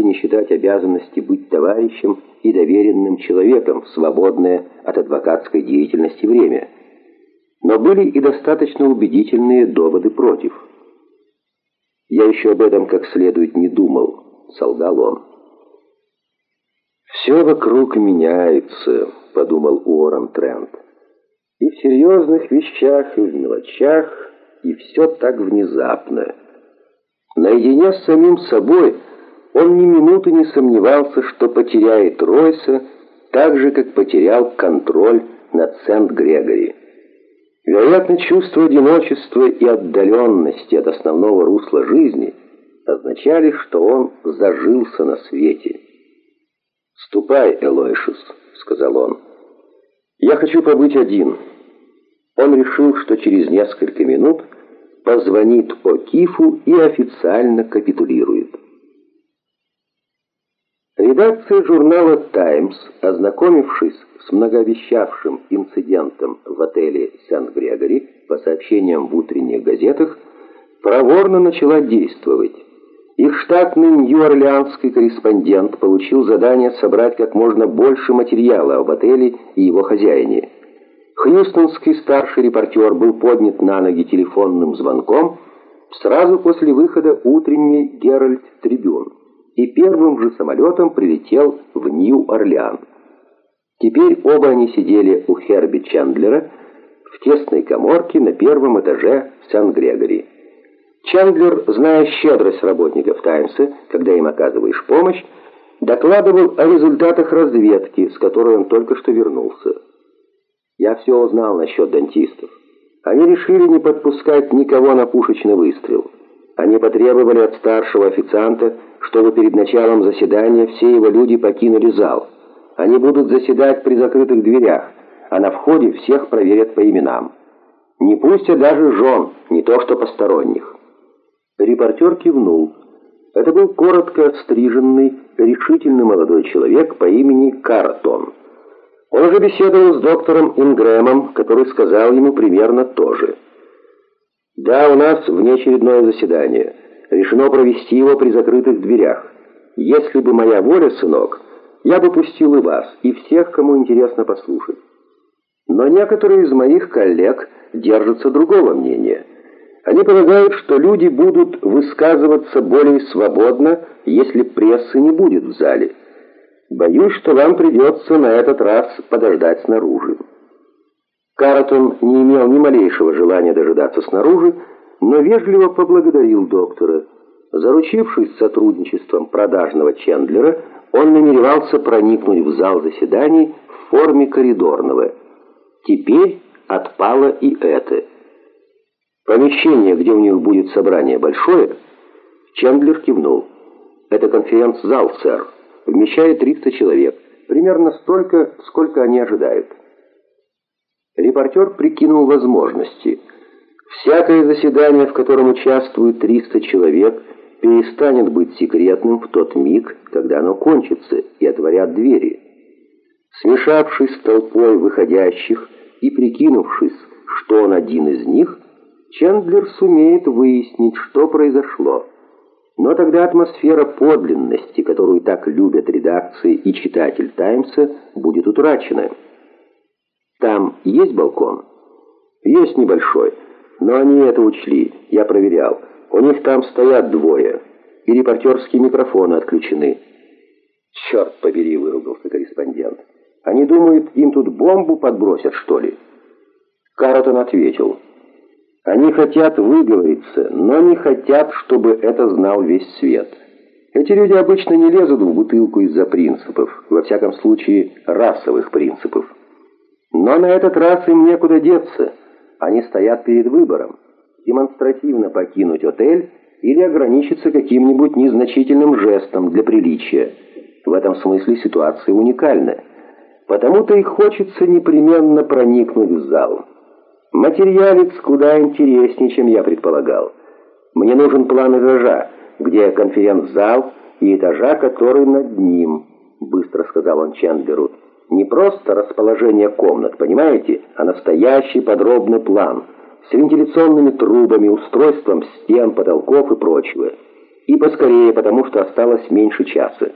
если не считать обязанности быть товарищем и доверенным человеком в свободное от адвокатской деятельности время. Но были и достаточно убедительные доводы против. «Я еще об этом как следует не думал», — солгал он. «Все вокруг меняется», — подумал Уоррен Трент. «И в серьезных вещах, и в мелочах, и все так внезапно». Наедине с самим собой он ни минуты не сомневался, что потеряет Ройса так же, как потерял контроль над Сент-Грегори. Вероятно, чувство одиночества и отдаленности от основного русла жизни означали, что он зажился на свете. «Ступай, Элойшус», — сказал он. «Я хочу побыть один». Он решил, что через несколько минут позвонит О'Кифу и официально капитулирует. Редакция журнала «Таймс», ознакомившись с многообещавшим инцидентом в отеле Сент-Грегори по сообщениям в утренних газетах, проворно начала действовать. Их штатный нью-орлеанский корреспондент получил задание собрать как можно больше материала об отеле и его хозяине – Хьюстонский старший репортер был поднят на ноги телефонным звонком сразу после выхода утренней «Геральт Трибюн» и первым же самолетом прилетел в Нью-Орлеан. Теперь оба они сидели у Херби Чендлера в тесной коморке на первом этаже Сан-Грегори. Чендлер, зная щедрость работников «Таймса», когда им оказываешь помощь, докладывал о результатах разведки, с которой он только что вернулся. Я все узнал насчет дантистов. Они решили не подпускать никого на пушечный выстрел. Они потребовали от старшего официанта, чтобы перед началом заседания все его люди покинули зал. Они будут заседать при закрытых дверях, а на входе всех проверят по именам. Не пустят даже жен, не то что посторонних. Репортер кивнул. Это был коротко стриженный, решительный молодой человек по имени Картон. Он уже беседовал с доктором Ингрэмом, который сказал ему примерно то же. «Да, у нас внеочередное заседание. Решено провести его при закрытых дверях. Если бы моя воля, сынок, я бы пустил и вас, и всех, кому интересно послушать. Но некоторые из моих коллег держатся другого мнения. Они полагают, что люди будут высказываться более свободно, если прессы не будет в зале». Боюсь, что вам придется на этот раз подождать снаружи. Каратон не имел ни малейшего желания дожидаться снаружи, но вежливо поблагодарил доктора. Заручившись сотрудничеством продажного Чендлера, он намеревался проникнуть в зал заседаний в форме коридорного. Теперь отпало и это. Помещение, где у них будет собрание, большое? Чендлер кивнул. «Это конференц-зал, сэр» вмещает 300 человек, примерно столько, сколько они ожидают. Репортер прикинул возможности. Всякое заседание, в котором участвует 300 человек, перестанет быть секретным в тот миг, когда оно кончится, и отворят двери. Смешавшись с толпой выходящих и прикинувшись, что он один из них, Чендлер сумеет выяснить, что произошло. Но тогда атмосфера подлинности, которую так любят редакции и читатель «Таймса», будет утрачена. Там есть балкон? Есть небольшой, но они это учли, я проверял. У них там стоят двое, и репортерские микрофоны отключены. «Черт побери!» — выругался корреспондент. «Они думают, им тут бомбу подбросят, что ли?» Каротон ответил. Они хотят выговориться, но не хотят, чтобы это знал весь свет. Эти люди обычно не лезут в бутылку из-за принципов, во всяком случае расовых принципов. Но на этот раз им некуда деться. Они стоят перед выбором. Демонстративно покинуть отель или ограничиться каким-нибудь незначительным жестом для приличия. В этом смысле ситуация уникальна. Потому-то и хочется непременно проникнуть в зал. Материалец куда интереснее, чем я предполагал. Мне нужен план этажа, где конференц-зал и этажа, который над ним, быстро сказал он Чендлеру. Не просто расположение комнат, понимаете, а настоящий подробный план с вентиляционными трубами, устройством стен, потолков и прочего. И поскорее, потому что осталось меньше часа.